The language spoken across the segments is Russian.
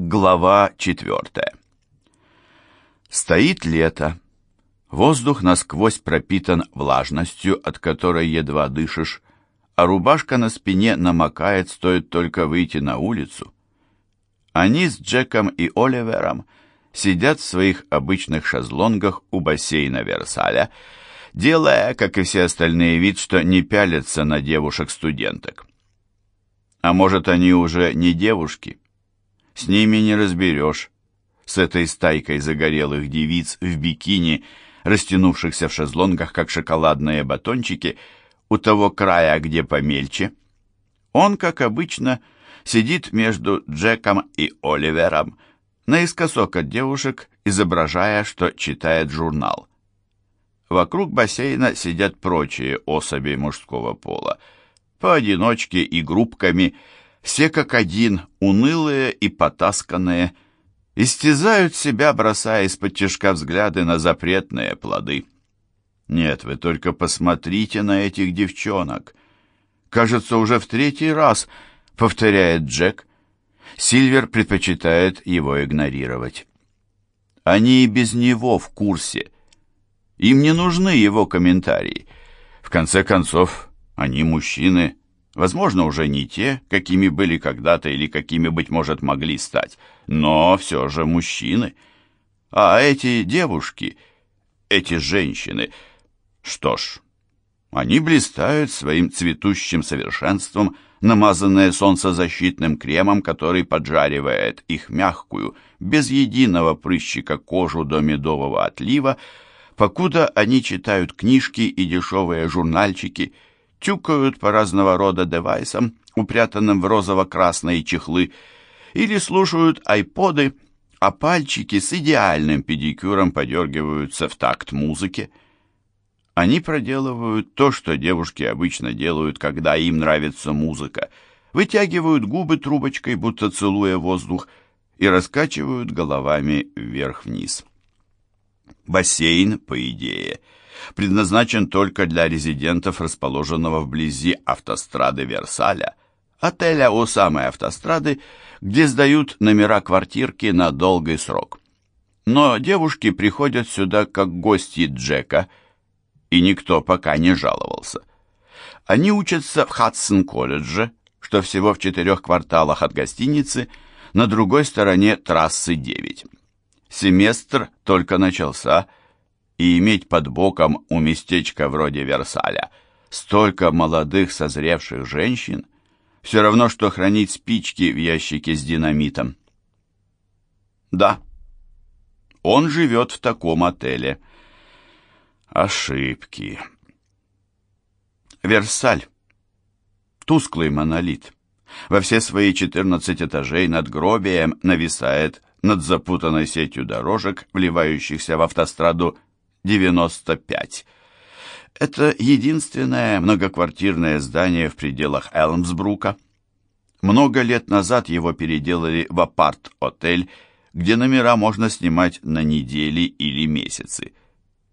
Глава четвертая. Стоит лето. Воздух насквозь пропитан влажностью, от которой едва дышишь, а рубашка на спине намокает, стоит только выйти на улицу. Они с Джеком и Оливером сидят в своих обычных шезлонгах у бассейна Версаля, делая, как и все остальные, вид, что не пялятся на девушек-студенток. А может, они уже не девушки? С ними не разберешь. С этой стайкой загорелых девиц в бикини, растянувшихся в шезлонгах, как шоколадные батончики, у того края, где помельче. Он, как обычно, сидит между Джеком и Оливером, наискосок от девушек, изображая, что читает журнал. Вокруг бассейна сидят прочие особи мужского пола, поодиночке и группками, все как один, унылые и потасканные, истязают себя, бросая из-под тяжка взгляды на запретные плоды. Нет, вы только посмотрите на этих девчонок. Кажется, уже в третий раз, повторяет Джек. Сильвер предпочитает его игнорировать. Они и без него в курсе. Им не нужны его комментарии. В конце концов, они мужчины, Возможно, уже не те, какими были когда-то или какими, быть может, могли стать, но все же мужчины. А эти девушки, эти женщины, что ж, они блистают своим цветущим совершенством, намазанные солнцезащитным кремом, который поджаривает их мягкую, без единого прыщика кожу до медового отлива, покуда они читают книжки и дешевые журнальчики – тюкают по разного рода девайсам, упрятанным в розово-красные чехлы, или слушают айподы, а пальчики с идеальным педикюром подергиваются в такт музыки. Они проделывают то, что девушки обычно делают, когда им нравится музыка. Вытягивают губы трубочкой, будто целуя воздух, и раскачивают головами вверх-вниз. Бассейн, по идее, — предназначен только для резидентов, расположенного вблизи автострады Версаля, отеля у самой автострады, где сдают номера квартирки на долгий срок. Но девушки приходят сюда как гости Джека, и никто пока не жаловался. Они учатся в Хадсон-колледже, что всего в четырех кварталах от гостиницы, на другой стороне трассы 9. Семестр только начался, и иметь под боком у местечка вроде Версаля столько молодых созревших женщин, все равно, что хранить спички в ящике с динамитом. Да, он живет в таком отеле. Ошибки. Версаль. Тусклый монолит. Во все свои 14 этажей над гробием нависает над запутанной сетью дорожек, вливающихся в автостраду 95. Это единственное многоквартирное здание в пределах Элмсбрука. Много лет назад его переделали в апарт-отель, где номера можно снимать на недели или месяцы.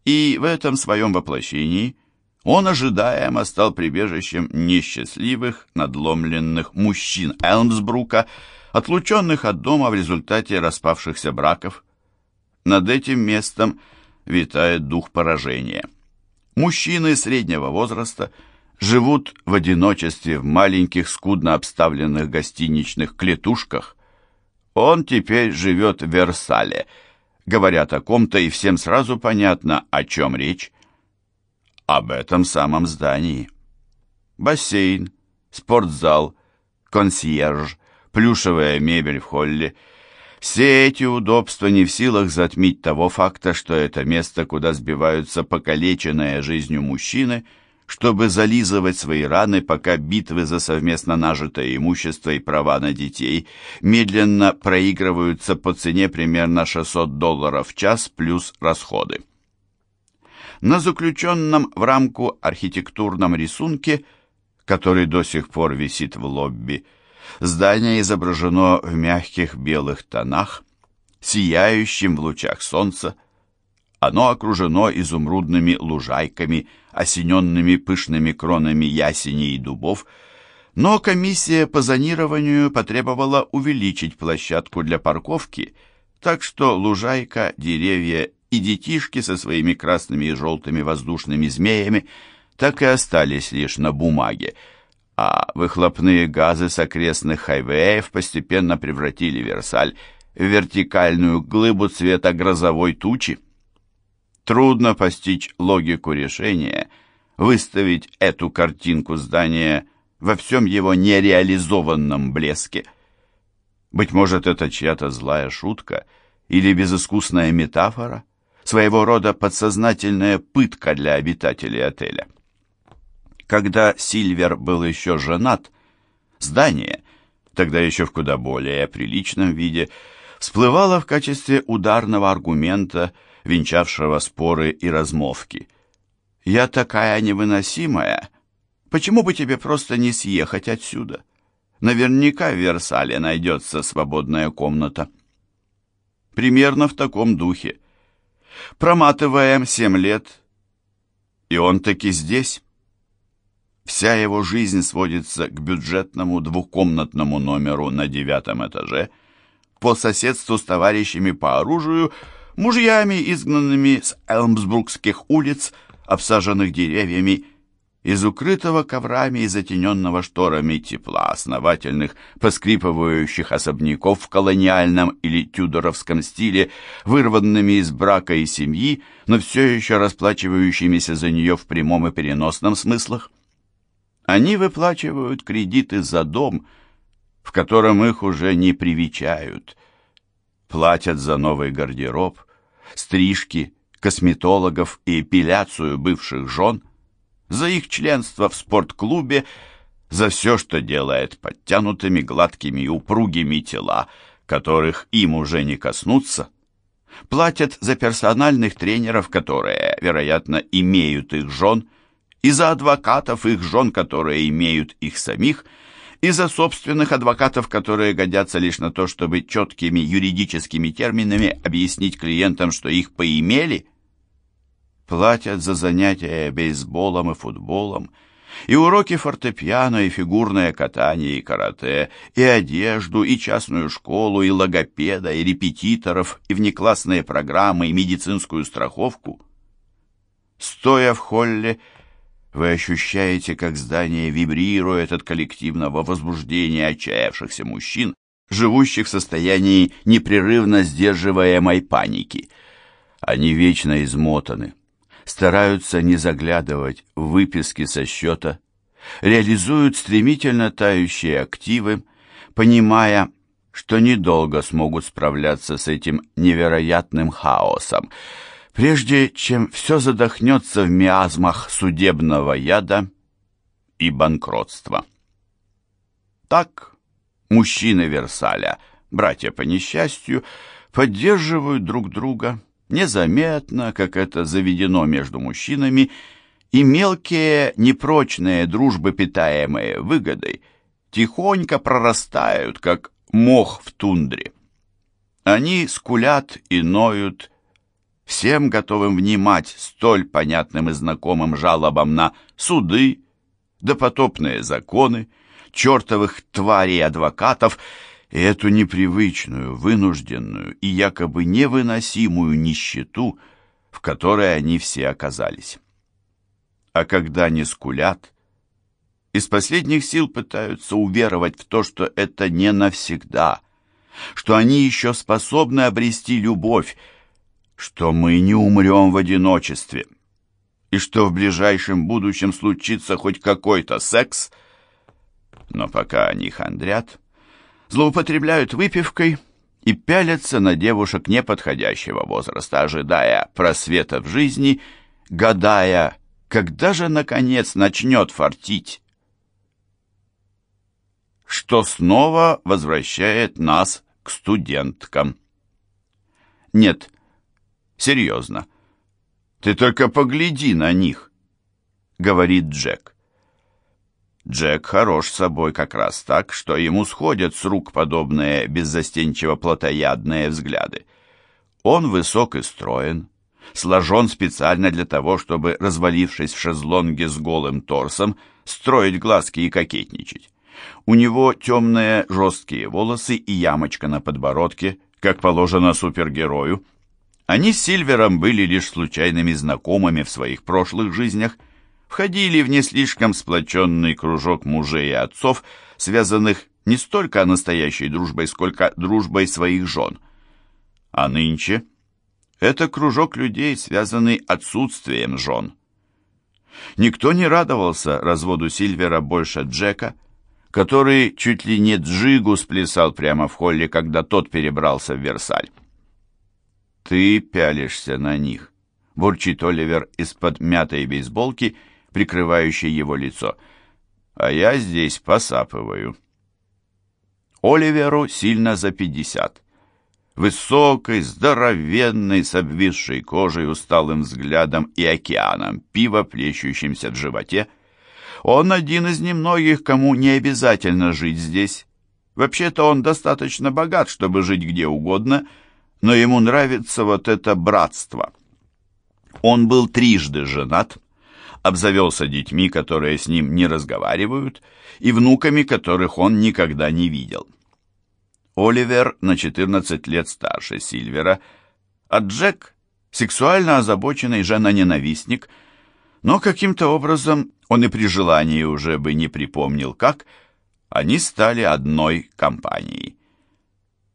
И в этом своем воплощении он ожидаемо стал прибежищем несчастливых, надломленных мужчин Элмсбрука, отлученных от дома в результате распавшихся браков. Над этим местом – витает дух поражения. Мужчины среднего возраста живут в одиночестве в маленьких скудно обставленных гостиничных клетушках. Он теперь живет в Версале. Говорят о ком-то, и всем сразу понятно, о чем речь. Об этом самом здании. Бассейн, спортзал, консьерж, плюшевая мебель в холле — все эти удобства не в силах затмить того факта, что это место, куда сбиваются покалеченные жизнью мужчины, чтобы зализывать свои раны, пока битвы за совместно нажитое имущество и права на детей медленно проигрываются по цене примерно 600 долларов в час плюс расходы. На заключенном в рамку архитектурном рисунке, который до сих пор висит в лобби, Здание изображено в мягких белых тонах, сияющим в лучах солнца. Оно окружено изумрудными лужайками, осененными пышными кронами ясеней и дубов, Но комиссия по зонированию потребовала увеличить площадку для парковки, так что лужайка, деревья и детишки со своими красными и желтыми воздушными змеями так и остались лишь на бумаге, а выхлопные газы с окрестных хайвеев постепенно превратили Версаль в вертикальную глыбу цвета грозовой тучи. Трудно постичь логику решения, выставить эту картинку здания во всем его нереализованном блеске. Быть может, это чья-то злая шутка или безыскусная метафора, своего рода подсознательная пытка для обитателей отеля. Когда Сильвер был еще женат, здание, тогда еще в куда более приличном виде, всплывало в качестве ударного аргумента, венчавшего споры и размовки. «Я такая невыносимая, почему бы тебе просто не съехать отсюда? Наверняка в Версале найдется свободная комната». Примерно в таком духе. Проматываем семь лет, и он таки здесь. Вся его жизнь сводится к бюджетному двухкомнатному номеру на девятом этаже, по соседству с товарищами по оружию, мужьями, изгнанными с Элмсбургских улиц, обсаженных деревьями, из укрытого коврами и затененного шторами тепла основательных, поскрипывающих особняков в колониальном или тюдоровском стиле, вырванными из брака и семьи, но все еще расплачивающимися за нее в прямом и переносном смыслах. Они выплачивают кредиты за дом, в котором их уже не привечают, платят за новый гардероб, стрижки, косметологов и эпиляцию бывших жен, за их членство в спортклубе, за все, что делает подтянутыми, гладкими и упругими тела, которых им уже не коснуться. Платят за персональных тренеров, которые, вероятно, имеют их жен, и за адвокатов их жен, которые имеют их самих, и за собственных адвокатов, которые годятся лишь на то, чтобы четкими юридическими терминами объяснить клиентам, что их поимели. Платят за занятия бейсболом и футболом, и уроки фортепиано, и фигурное катание, и карате, и одежду, и частную школу, и логопеда, и репетиторов, и внеклассные программы, и медицинскую страховку. Стоя в холле, вы ощущаете, как здание вибрирует от коллективного возбуждения отчаявшихся мужчин, живущих в состоянии непрерывно сдерживаемой паники. Они вечно измотаны, стараются не заглядывать в выписки со счета, реализуют стремительно тающие активы, понимая, что недолго смогут справляться с этим невероятным хаосом – прежде чем все задохнется в миазмах судебного яда и банкротства. Так мужчины Версаля, братья по несчастью, поддерживают друг друга незаметно, как это заведено между мужчинами, и мелкие непрочные дружбы, питаемые выгодой, тихонько прорастают, как мох в тундре. Они скулят и ноют, всем готовым внимать столь понятным и знакомым жалобам на суды, допотопные законы, чертовых тварей адвокатов и эту непривычную, вынужденную и якобы невыносимую нищету, в которой они все оказались. А когда не скулят, из последних сил пытаются уверовать в то, что это не навсегда, что они еще способны обрести любовь, что мы не умрем в одиночестве, и что в ближайшем будущем случится хоть какой-то секс. Но пока они хандрят, злоупотребляют выпивкой и пялятся на девушек неподходящего возраста, ожидая просвета в жизни, гадая, когда же, наконец, начнет фартить. Что снова возвращает нас к студенткам. Нет, Серьезно. Ты только погляди на них, говорит Джек. Джек хорош собой как раз так, что ему сходят с рук подобные беззастенчиво-плотоядные взгляды. Он высок и строен, сложен специально для того, чтобы, развалившись в шезлонге с голым торсом, строить глазки и кокетничать. У него темные жесткие волосы и ямочка на подбородке, как положено супергерою. Они с Сильвером были лишь случайными знакомыми в своих прошлых жизнях, входили в не слишком сплоченный кружок мужей и отцов, связанных не столько настоящей дружбой, сколько дружбой своих жен. А нынче это кружок людей, связанный отсутствием жен. Никто не радовался разводу Сильвера больше Джека, который чуть ли не джигу сплясал прямо в холле, когда тот перебрался в Версаль. «Ты пялишься на них», — бурчит Оливер из-под мятой бейсболки, прикрывающей его лицо. «А я здесь посапываю». Оливеру сильно за пятьдесят. Высокой, здоровенной, с обвисшей кожей, усталым взглядом и океаном пива, плещущимся в животе. Он один из немногих, кому не обязательно жить здесь. Вообще-то он достаточно богат, чтобы жить где угодно, но ему нравится вот это братство. Он был трижды женат, обзавелся детьми, которые с ним не разговаривают, и внуками, которых он никогда не видел. Оливер на 14 лет старше Сильвера, а Джек – сексуально озабоченный женоненавистник, но каким-то образом, он и при желании уже бы не припомнил как, они стали одной компанией.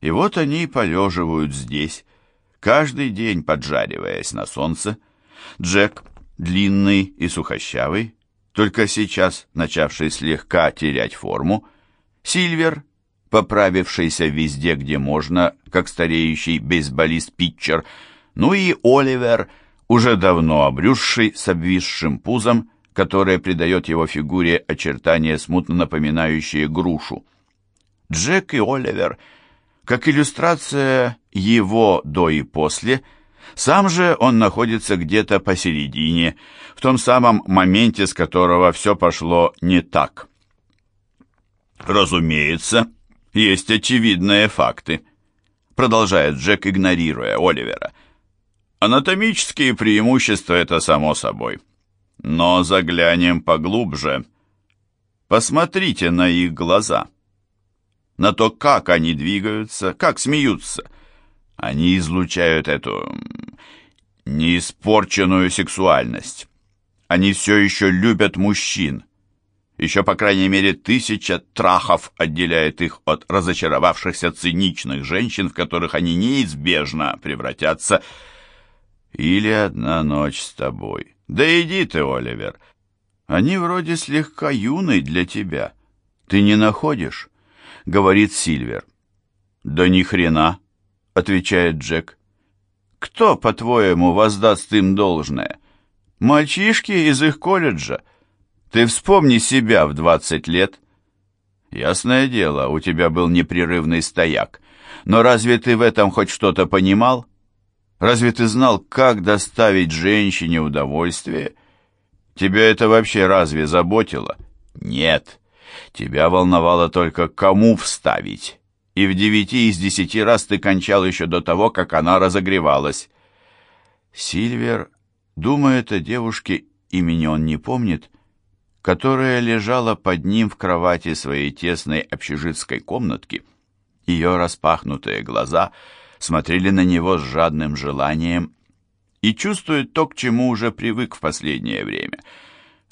И вот они полеживают здесь, каждый день поджариваясь на солнце. Джек, длинный и сухощавый, только сейчас начавший слегка терять форму, Сильвер, поправившийся везде, где можно, как стареющий бейсболист-питчер, ну и Оливер, уже давно обрюзший, с обвисшим пузом, которое придает его фигуре очертания, смутно напоминающие грушу. Джек и Оливер, как иллюстрация его до и после, сам же он находится где-то посередине, в том самом моменте, с которого все пошло не так. Разумеется, есть очевидные факты», продолжает Джек, игнорируя Оливера. «Анатомические преимущества — это само собой. Но заглянем поглубже. Посмотрите на их глаза, на то, как они двигаются, как смеются. Они излучают эту неиспорченную сексуальность. Они все еще любят мужчин, еще, по крайней мере, тысяча трахов отделяет их от разочаровавшихся циничных женщин, в которых они неизбежно превратятся. Или одна ночь с тобой. Да иди ты, Оливер. Они вроде слегка юны для тебя. Ты не находишь? Говорит Сильвер. Да ни хрена, отвечает Джек. Кто, по-твоему, воздаст им должное? Мальчишки из их колледжа. Ты вспомни себя в двадцать лет. Ясное дело, у тебя был непрерывный стояк. Но разве ты в этом хоть что-то понимал? Разве ты знал, как доставить женщине удовольствие? Тебя это вообще разве заботило? Нет. Тебя волновало только, кому вставить. И в девяти из десяти раз ты кончал еще до того, как она разогревалась. Сильвер думает о девушке, имени он не помнит, которая лежала под ним в кровати своей тесной общежитской комнатки. Ее распахнутые глаза смотрели на него с жадным желанием и чувствует то, к чему уже привык в последнее время.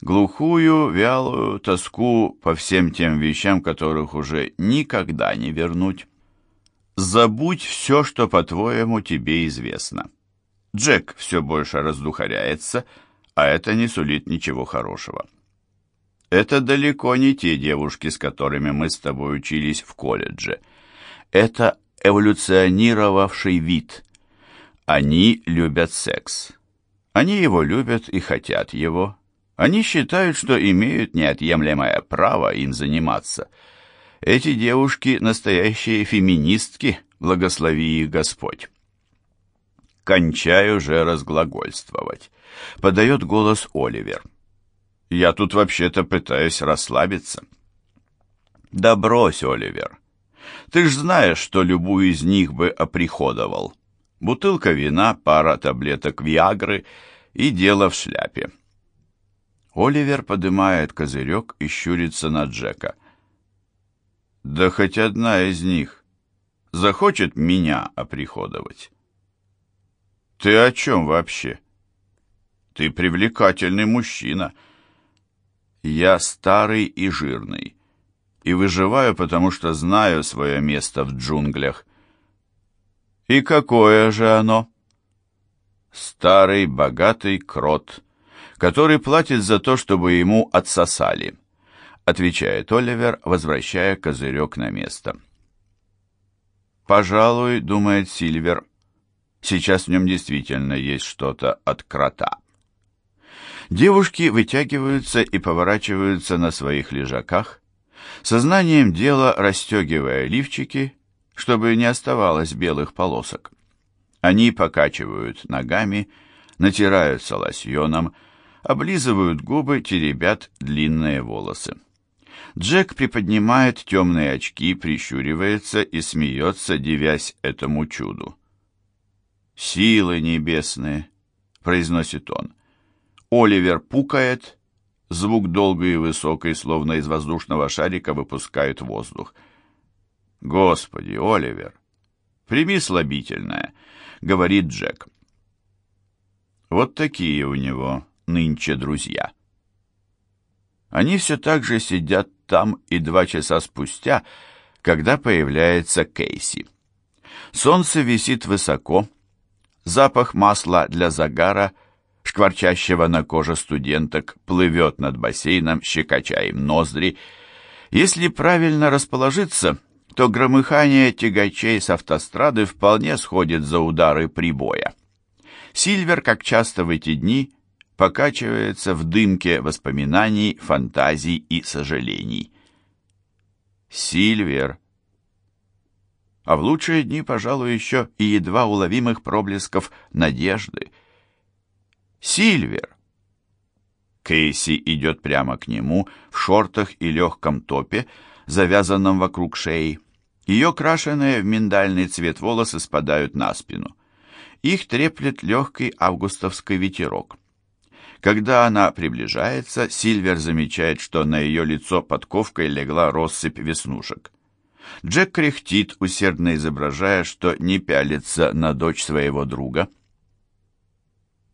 Глухую, вялую тоску по всем тем вещам, которых уже никогда не вернуть. Забудь все, что, по-твоему, тебе известно. Джек все больше раздухаряется, а это не сулит ничего хорошего. Это далеко не те девушки, с которыми мы с тобой учились в колледже. Это эволюционировавший вид. Они любят секс. Они его любят и хотят его. Они считают, что имеют неотъемлемое право им заниматься. Эти девушки – настоящие феминистки, благослови их Господь. «Кончай уже разглагольствовать», – подает голос Оливер. Я тут вообще-то пытаюсь расслабиться. Да брось, Оливер. Ты ж знаешь, что любую из них бы оприходовал. Бутылка вина, пара таблеток Виагры и дело в шляпе. Оливер поднимает козырек и щурится на Джека. Да хоть одна из них захочет меня оприходовать. Ты о чем вообще? Ты привлекательный мужчина. Я старый и жирный, и выживаю, потому что знаю свое место в джунглях. И какое же оно? Старый богатый крот, который платит за то, чтобы ему отсосали, отвечает Оливер, возвращая козырек на место. Пожалуй, думает Сильвер, сейчас в нем действительно есть что-то от крота. Девушки вытягиваются и поворачиваются на своих лежаках, сознанием дела расстегивая лифчики, чтобы не оставалось белых полосок. Они покачивают ногами, натираются лосьоном, облизывают губы, теребят длинные волосы. Джек приподнимает темные очки, прищуривается и смеется, дивясь этому чуду. «Силы небесные!» — произносит он. Оливер пукает, звук долгий и высокий, словно из воздушного шарика выпускает воздух. «Господи, Оливер, прими слабительное», — говорит Джек. Вот такие у него нынче друзья. Они все так же сидят там и два часа спустя, когда появляется Кейси. Солнце висит высоко, запах масла для загара — шкварчащего на коже студенток, плывет над бассейном, щекоча им ноздри. Если правильно расположиться, то громыхание тягачей с автострады вполне сходит за удары прибоя. Сильвер, как часто в эти дни, покачивается в дымке воспоминаний, фантазий и сожалений. Сильвер. А в лучшие дни, пожалуй, еще и едва уловимых проблесков надежды — Сильвер!» Кейси идет прямо к нему в шортах и легком топе, завязанном вокруг шеи. Ее крашеные в миндальный цвет волосы спадают на спину. Их треплет легкий августовский ветерок. Когда она приближается, Сильвер замечает, что на ее лицо подковкой легла россыпь веснушек. Джек кряхтит, усердно изображая, что не пялится на дочь своего друга.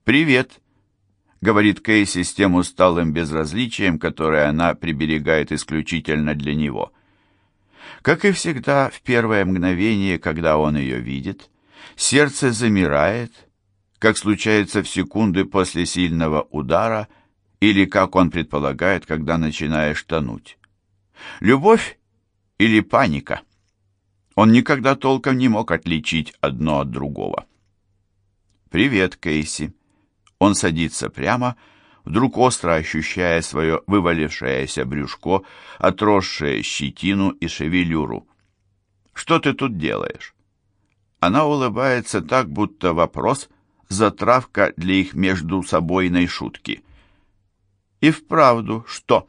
«Привет», — говорит Кейси с тем усталым безразличием, которое она приберегает исключительно для него. Как и всегда, в первое мгновение, когда он ее видит, сердце замирает, как случается в секунды после сильного удара или как он предполагает, когда начинаешь тонуть. Любовь или паника? Он никогда толком не мог отличить одно от другого. «Привет, Кейси», он садится прямо, вдруг остро ощущая свое вывалившееся брюшко, отросшее щетину и шевелюру. «Что ты тут делаешь?» Она улыбается так, будто вопрос — затравка для их между собойной шутки. «И вправду, что?»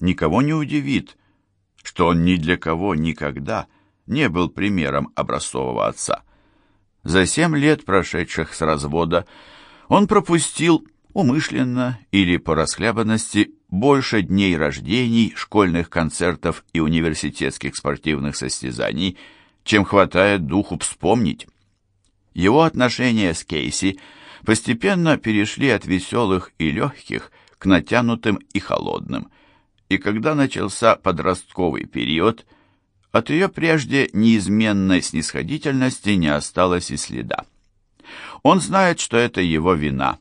Никого не удивит, что он ни для кого никогда не был примером образцового отца — за семь лет, прошедших с развода, он пропустил умышленно или по расхлябанности больше дней рождений, школьных концертов и университетских спортивных состязаний, чем хватает духу вспомнить. Его отношения с Кейси постепенно перешли от веселых и легких к натянутым и холодным, и когда начался подростковый период – от ее прежде неизменной снисходительности не осталось и следа. Он знает, что это его вина.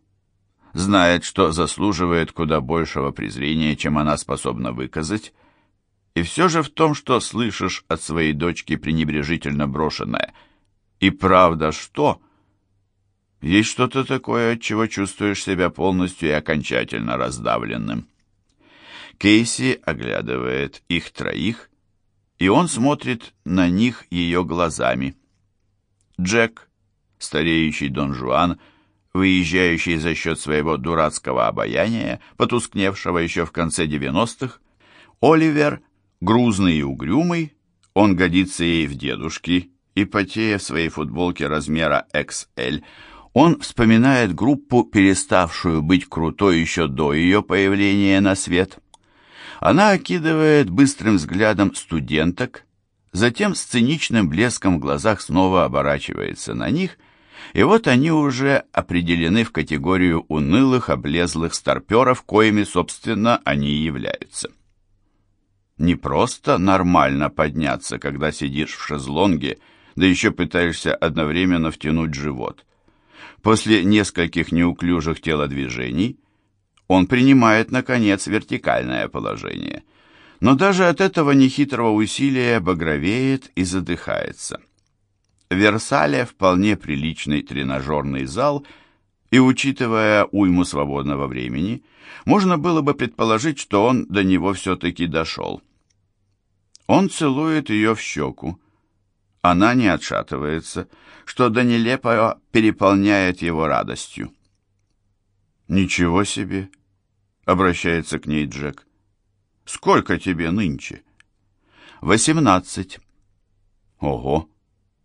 Знает, что заслуживает куда большего презрения, чем она способна выказать. И все же в том, что слышишь от своей дочки пренебрежительно брошенное «И правда что?» Есть что-то такое, от чего чувствуешь себя полностью и окончательно раздавленным. Кейси оглядывает их троих и он смотрит на них ее глазами. Джек, стареющий Дон Жуан, выезжающий за счет своего дурацкого обаяния, потускневшего еще в конце девяностых, Оливер, грузный и угрюмый, он годится ей в дедушки, и, потея в своей футболке размера XL, он вспоминает группу, переставшую быть крутой еще до ее появления на свет. Она окидывает быстрым взглядом студенток, затем с циничным блеском в глазах снова оборачивается на них, и вот они уже определены в категорию унылых, облезлых старперов, коими, собственно, они и являются. Не просто нормально подняться, когда сидишь в шезлонге, да еще пытаешься одновременно втянуть живот. После нескольких неуклюжих телодвижений он принимает, наконец, вертикальное положение. Но даже от этого нехитрого усилия багровеет и задыхается. В Версале вполне приличный тренажерный зал, и, учитывая уйму свободного времени, можно было бы предположить, что он до него все-таки дошел. Он целует ее в щеку. Она не отшатывается, что до нелепого переполняет его радостью. «Ничего себе!» — обращается к ней Джек. «Сколько тебе нынче?» «Восемнадцать». «Ого!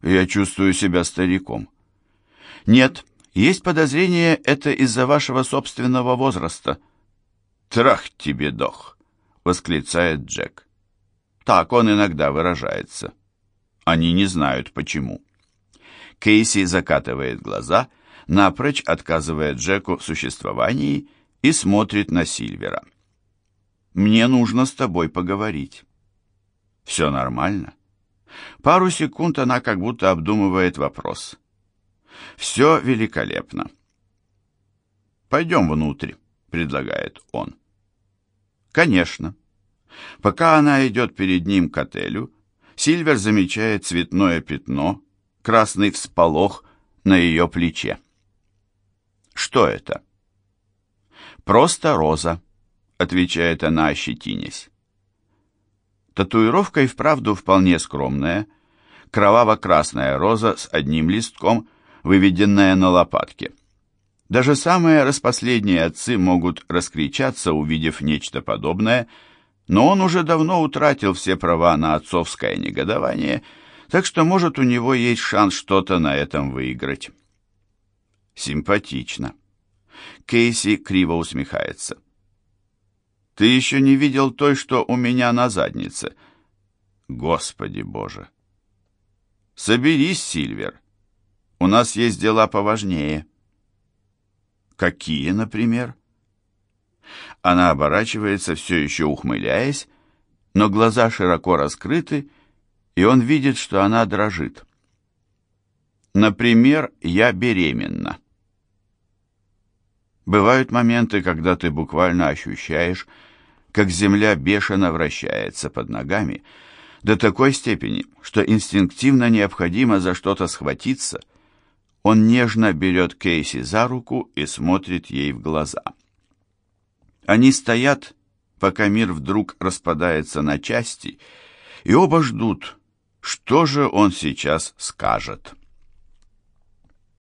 Я чувствую себя стариком». «Нет, есть подозрение, это из-за вашего собственного возраста». «Трах тебе, дох!» — восклицает Джек. Так он иногда выражается. Они не знают, почему. Кейси закатывает глаза, напрочь отказывая Джеку в существовании и смотрит на Сильвера. «Мне нужно с тобой поговорить». «Все нормально?» Пару секунд она как будто обдумывает вопрос. «Все великолепно». «Пойдем внутрь», — предлагает он. «Конечно». Пока она идет перед ним к отелю, Сильвер замечает цветное пятно, красный всполох на ее плече. Что это? Просто роза, отвечает она, ощетинясь. Татуировка и вправду вполне скромная, кроваво-красная роза с одним листком, выведенная на лопатке. Даже самые распоследние отцы могут раскричаться, увидев нечто подобное – но он уже давно утратил все права на отцовское негодование, так что, может, у него есть шанс что-то на этом выиграть. Симпатично. Кейси криво усмехается. Ты еще не видел той, что у меня на заднице. Господи Боже. Соберись, Сильвер. У нас есть дела поважнее. Какие, например? Она оборачивается, все еще ухмыляясь, но глаза широко раскрыты, и он видит, что она дрожит. Например, я беременна. Бывают моменты, когда ты буквально ощущаешь, как земля бешено вращается под ногами, до такой степени, что инстинктивно необходимо за что-то схватиться. Он нежно берет Кейси за руку и смотрит ей в глаза. Они стоят, пока мир вдруг распадается на части, и оба ждут, что же он сейчас скажет.